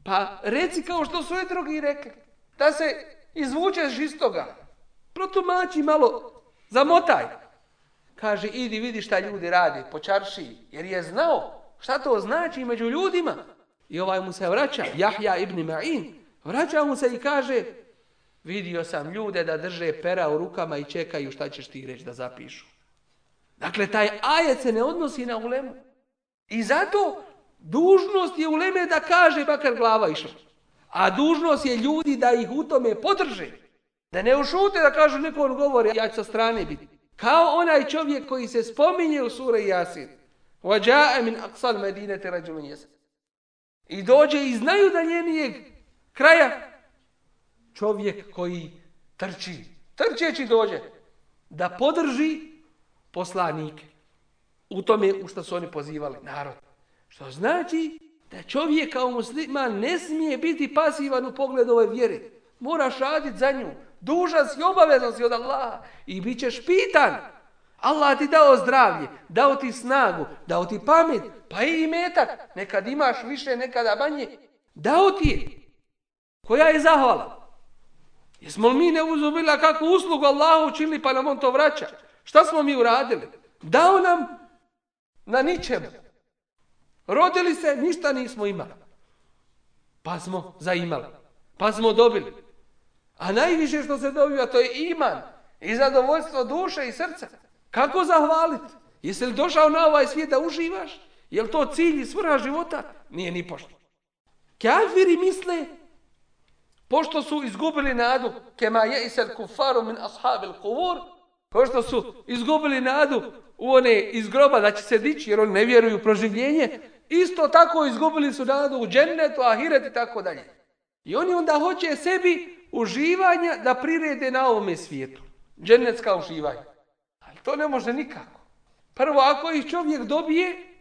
pa reci kao što su je drugi rekli, da se izvučeš iz toga. Protumači malo Zamotaj. Kaže, idi vidi šta ljudi radi po čaršiji. Jer je znao šta to znači među ljudima. I ovaj mu se vraća, Jahja ibn Ma'in, vraća mu se i kaže, vidio sam ljude da drže pera u rukama i čekaju šta ćeš ti reći da zapišu. Dakle, taj ajet se ne odnosi na ulemu. I zato dužnost je uleme da kaže makar glava išla. A dužnost je ljudi da ih u tome podrže. Da ne ušute da kažu neko on govori, ja ću sa strane biti. Kao onaj čovjek koji se spominje u sura Yasin. وَجَاءَ مِنْ أَقْصَلْ مَدِينَةِ رَجُمٍ يَسَ I dođe i znaju da kraja čovjek koji trči, trčeći dođe da podrži poslanike u tome u što su oni pozivali narod. Što znači da čovjek kao musliman ne smije biti pasivan u pogledu ove vjere. Moraš raditi za nju. Dužan si, obavezan si od Allaha i bit ćeš pitan. Allah ti dao zdravlje, dao ti snagu, dao ti pamet, pa i metak. Nekad imaš više, nekada manje. Dao ti je. Koja je zahvala? Jesmo li mi ne uzubila kakvu uslugu Allahu učinili pa nam on to vraća? Šta smo mi uradili? Dao nam na ničemu. Rodili se, ništa nismo imali. Pa smo zaimali. Pa smo dobili. A najviše što se dobiva to je iman i zadovoljstvo duše i srca. Kako zahvaliti? Jesi li došao na ovaj svijet da uživaš? Je li to cilj i svrha života? Nije ni pošto. Kafiri misle, pošto su izgubili nadu, kema je isel kufaru min ashabil kuvur, pošto su izgubili nadu u one iz groba da će se dići, jer oni ne vjeruju u proživljenje, isto tako izgubili su nadu u džennetu, ahiret i tako dalje. I oni onda hoće sebi uživanja da prirede na ovome svijetu. Džennetska uživanja. To ne može nikako. Prvo, ako ih čovjek dobije,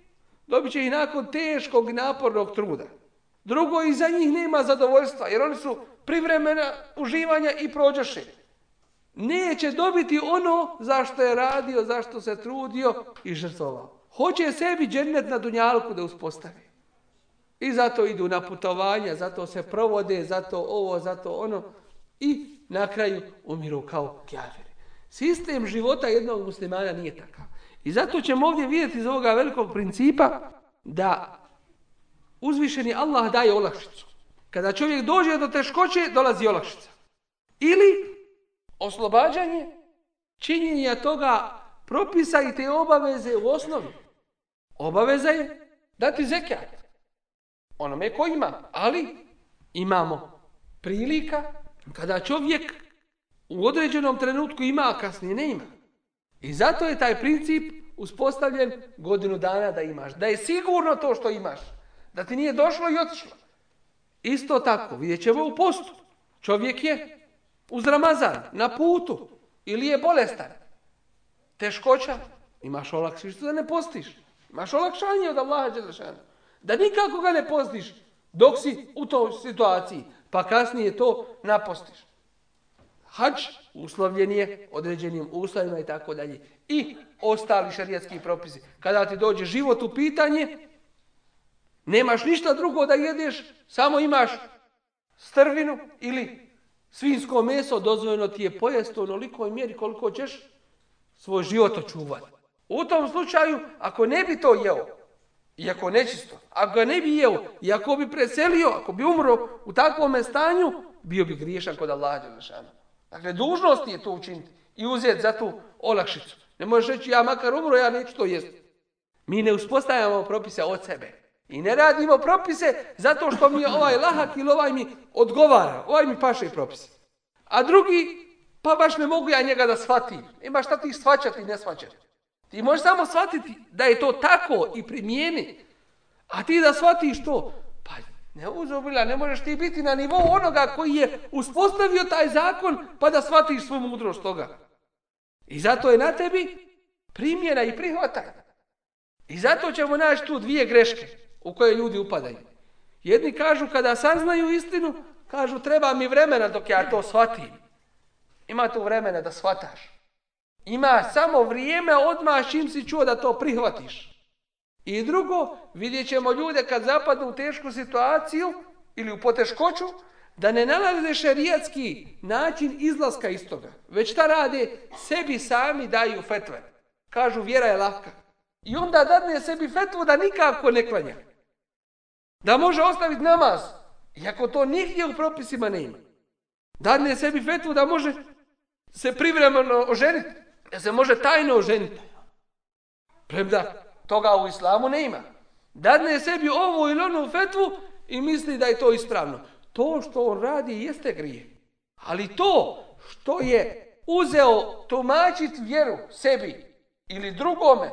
dobit će ih nakon teškog i napornog truda. Drugo, i za njih nema zadovoljstva, jer oni su privremena uživanja i prođeše. Neće dobiti ono zašto je radio, zašto se trudio i žrtvovao. Hoće sebi džennet na dunjalku da uspostavi. I zato idu na putovanja, zato se provode, zato ovo, zato ono. I na kraju umiru kao kjavir. Sistem života jednog muslimana nije takav. I zato ćemo ovdje vidjeti iz ovoga velikog principa da uzvišeni Allah daje olakšicu. Kada čovjek dođe do teškoće, dolazi olakšica. Ili oslobađanje činjenja toga propisa i te obaveze u osnovi. Obaveza je dati zekat. Onome ko ima. Ali imamo prilika kada čovjek u određenom trenutku ima, a kasnije ne ima. I zato je taj princip uspostavljen godinu dana da imaš. Da je sigurno to što imaš. Da ti nije došlo i otišlo. Isto tako, vidjet ćemo u postu. Čovjek je uz Ramazan, na putu, ili je bolestan. Teškoća, imaš olakšiš da ne postiš. Imaš olakšanje od Allaha Đelešana. Da nikako ga ne postiš dok si u toj situaciji, pa kasnije to napostiš hađ uslovljen je određenim uslovima i tako dalje. I ostali šarijatski propisi. Kada ti dođe život u pitanje, nemaš ništa drugo da jedeš, samo imaš strvinu ili svinsko meso, dozvoljeno ti je pojesti u onolikoj mjeri koliko ćeš svoj život očuvati. U tom slučaju, ako ne bi to jeo, iako nečisto, ako ga ne bi jeo, iako bi preselio, ako bi umro u takvom stanju, bio bi griješan kod Allaha Đelešana. Dakle, dužnost je to učiniti i uzeti za tu olakšicu. Ne možeš reći, ja makar umro, ja neću to jesti. Mi ne uspostavljamo propise od sebe. I ne radimo propise zato što mi je ovaj lahak ili ovaj mi odgovara. Ovaj mi paše propis. A drugi, pa baš ne mogu ja njega da shvatim. Ima šta ti shvaćati i ne shvaćati. Ti možeš samo shvatiti da je to tako i primijeni. A ti da shvatiš to, ne uzubila, ne možeš ti biti na nivou onoga koji je uspostavio taj zakon pa da shvatiš svu mudrost toga. I zato je na tebi primjena i prihvataj. I zato ćemo naći tu dvije greške u koje ljudi upadaju. Jedni kažu kada saznaju istinu, kažu treba mi vremena dok ja to shvatim. Ima tu vremena da shvataš. Ima samo vrijeme odmah čim si čuo da to prihvatiš. I drugo, vidjet ćemo ljude kad zapadnu u tešku situaciju ili u poteškoću, da ne nalaze šerijatski način izlaska iz toga, već šta rade, sebi sami daju fetve. Kažu vjera je laka. I onda dadne sebi fetvu da nikako ne klanja. Da može ostaviti namaz, iako to nigdje u propisima ne ima. Dadne sebi fetvu da može se privremeno oženiti, da se može tajno oženiti. Premda toga u islamu ne ima. Dadne sebi ovu ili onu fetvu i misli da je to ispravno. To što on radi jeste grije. Ali to što je uzeo tumačit vjeru sebi ili drugome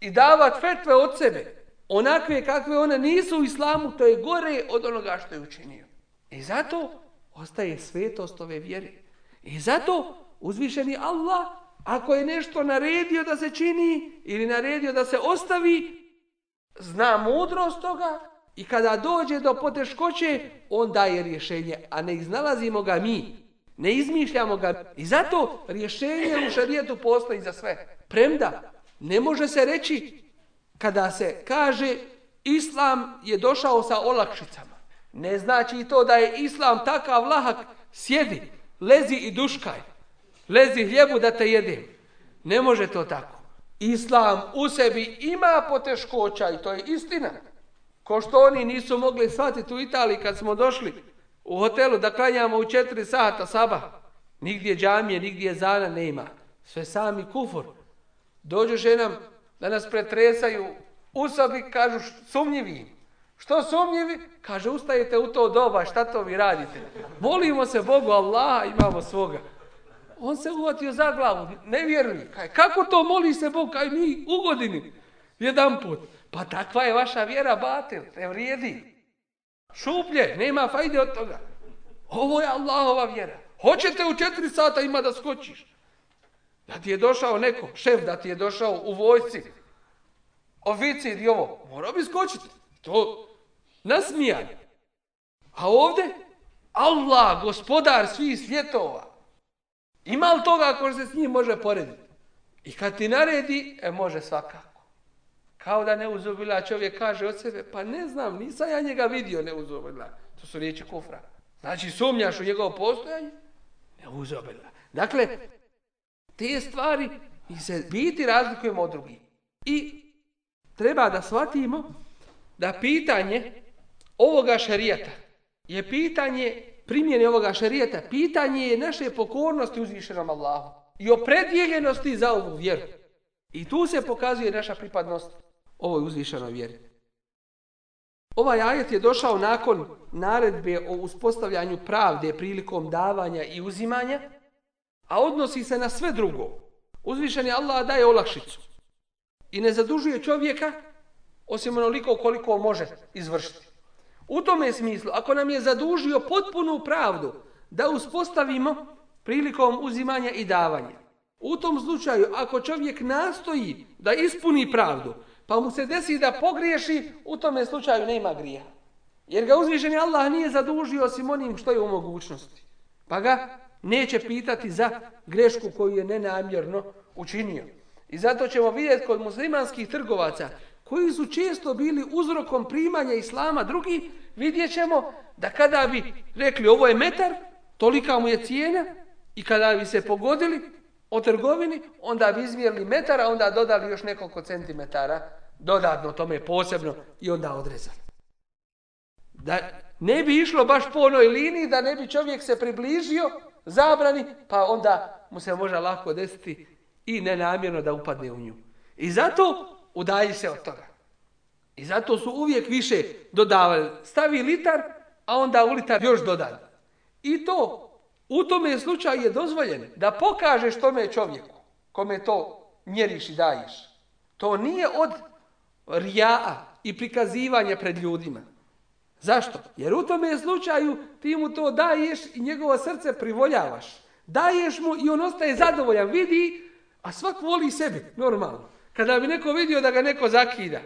i davat fetve od sebe, onakve kakve one nisu u islamu, to je gore od onoga što je učinio. I zato ostaje svetost ove vjere. I zato uzvišeni Allah, ako je nešto naredio da se čini ili naredio da se ostavi, zna mudrost toga i kada dođe do poteškoće, on daje rješenje, a ne iznalazimo ga mi. Ne izmišljamo ga. I zato rješenje u šarijetu postoji za sve. Premda, ne može se reći kada se kaže islam je došao sa olakšicama. Ne znači to da je islam takav lahak, sjedi, lezi i duškaj. Lezi hljebu da te jedem. Ne može to tako. Islam u sebi ima poteškoća i to je istina. Ko što oni nisu mogli shvatiti u Italiji kad smo došli u hotelu da klanjamo u četiri sata saba. Nigdje džamije, nigdje zana ne ima. Sve sami kufor. Dođu ženam da nas pretresaju u sobi, kažu sumnjivi. Što sumnjivi? Kaže, ustajete u to doba, šta to vi radite? Molimo se Bogu, Allaha, imamo svoga. On se uvatio za glavu, ne vjeruje. Kaj, kako to moli se Bog, kaj mi u godini? Jedan put. Pa takva je vaša vjera, batel, ne vrijedi. Šuplje, nema fajde od toga. Ovo je Allahova vjera. Hoćete u četiri sata ima da skočiš. Da ti je došao neko, šef da ti je došao u vojci, oficir i ovo, morao bi skočiti. To nasmijanje. A ovdje, Allah, gospodar svih svjetova, ima li toga ako se s njim može porediti? I kad ti naredi, e, može svakako. Kao da neuzubila čovjek kaže od sebe, pa ne znam, nisam ja njega vidio neuzubila. To su riječi kufra. Znači, sumnjaš u njegovo postojanje? Neuzubila. Dakle, te stvari i se biti razlikujemo od drugih. I treba da shvatimo da pitanje ovoga šarijata je pitanje primjeni ovoga šarijeta, pitanje je naše pokornosti uzvišenom Allahu i opredjeljenosti za ovu vjeru. I tu se pokazuje naša pripadnost ovoj uzvišenoj vjeri. Ovaj ajet je došao nakon naredbe o uspostavljanju pravde prilikom davanja i uzimanja, a odnosi se na sve drugo. Uzvišeni Allah daje olakšicu i ne zadužuje čovjeka osim onoliko koliko može izvršiti. U tome smislu, ako nam je zadužio potpunu pravdu da uspostavimo prilikom uzimanja i davanja, u tom slučaju, ako čovjek nastoji da ispuni pravdu, pa mu se desi da pogriješi, u tome slučaju nema grija. Jer ga uzvišeni Allah nije zadužio osim onim što je u mogućnosti. Pa ga neće pitati za grešku koju je nenamjerno učinio. I zato ćemo vidjeti kod muslimanskih trgovaca, koji su često bili uzrokom primanja islama drugi, vidjet ćemo da kada bi rekli ovo je metar, tolika mu je cijena, i kada bi se pogodili o trgovini, onda bi izmjerili metara, onda dodali još nekoliko centimetara, dodatno tome posebno, i onda odrezali. Da ne bi išlo baš po onoj liniji, da ne bi čovjek se približio, zabrani, pa onda mu se može lako desiti i nenamjerno da upadne u nju. I zato udalji se od toga. I zato su uvijek više dodavali. Stavi litar, a onda u litar još dodali. I to, u tome slučaju je dozvoljeno da pokažeš tome čovjeku kome to mjeriš i daješ. To nije od rijaa i prikazivanja pred ljudima. Zašto? Jer u tome slučaju ti mu to daješ i njegovo srce privoljavaš. Daješ mu i on ostaje zadovoljan. Vidi, a svak voli sebe, normalno. Kada bi neko vidio da ga neko zakida,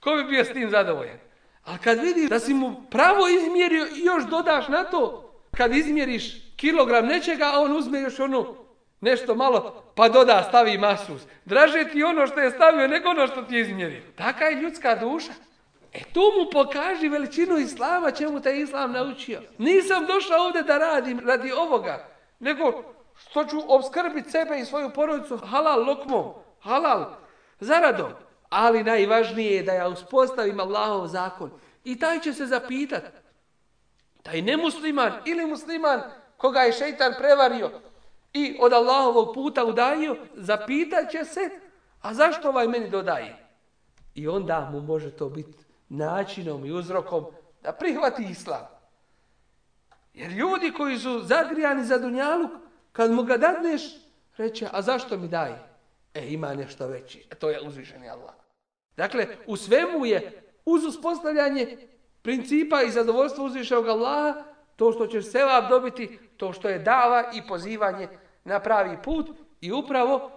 ko bi bio s tim zadovoljan? Ali kad vidi da si mu pravo izmjerio i još dodaš na to, kad izmjeriš kilogram nečega, a on uzme još ono nešto malo, pa doda, stavi masus. Draže ti ono što je stavio, nego ono što ti je izmjerio. Taka je ljudska duša. E tu mu pokaži veličinu Islama, čemu te Islam naučio. Nisam došao ovdje da radim radi ovoga, nego što ću obskrbiti sebe i svoju porodicu halal lokmom, halal zaradom. Ali najvažnije je da ja uspostavim Allahov zakon. I taj će se zapitat. Taj nemusliman ili musliman koga je šeitan prevario i od Allahovog puta udajio, zapitat će se, a zašto ovaj meni dodaje? I onda mu može to biti načinom i uzrokom da prihvati islam. Jer ljudi koji su zagrijani za dunjaluk, kad mu ga dadneš, reće, a zašto mi daje? E, ima nešto veći, E, to je uzvišeni Allah. Dakle, u svemu je uz uspostavljanje principa i zadovoljstva uzvišenog Allaha, to što ćeš sevap dobiti, to što je dava i pozivanje na pravi put i upravo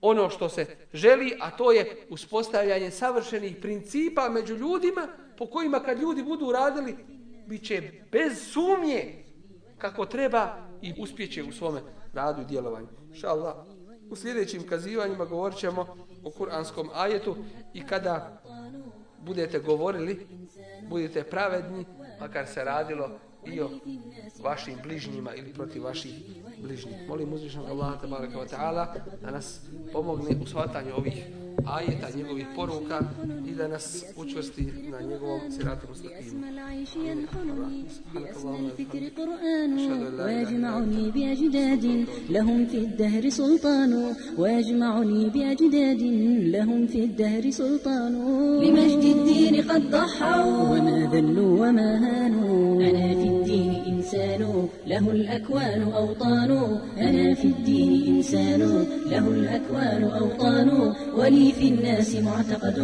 ono što se želi, a to je uspostavljanje savršenih principa među ljudima, po kojima kad ljudi budu radili, bit će bez sumnje kako treba i uspjeće u svome radu i djelovanju. Inša Allah, u sljedećim kazivanjima govorit ćemo o kuranskom ajetu i kada budete govorili, budete pravedni, makar se radilo i o vašim bližnjima ili protiv vaših bližnjih. Molim uzvišnog Allaha tabaraka wa ta'ala da nas pomogne u shvatanju ovih ajeta, njegovih poruka i da nas učvrsti na njegovom siratu mustaqimu. ويجمعني بأجداد لهم في الدهر سلطان. ويجمعني بأجداد لهم في الدهر سلطان. لمجد الدين قد ضحوا. وما ذلوا وما هانوا. أنا في الدين إنسان له الأكوان أوطان. أنا في الدين إنسان له الأكوان أوطان. ولي في الناس معتقد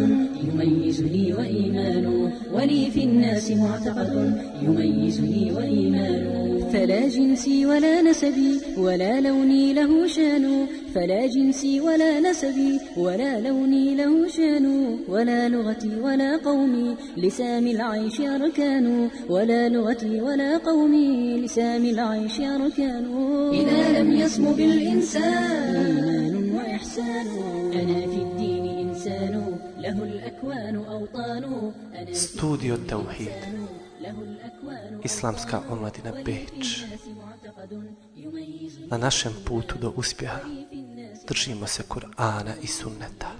يميزني وإيمان ولي في الناس معتقد يميزني وإيمان فلا جنسي ولا نسبي ولا لوني له شان فلا جنسي ولا نسبي ولا لوني له شان ولا لغتي ولا قومي لسام العيش أركان ولا لغتي ولا قومي لسام العيش أركان إذا لم يسم بالإنسان إيمان وإحسان أنا في الدين إنسان له الأكوان أوطان أنا في Studio Tauhid. له الأكوان Islamska omladina Beč. معتقد يميز Na našem putu do uspjeha držimo se Kur'ana i sunneta.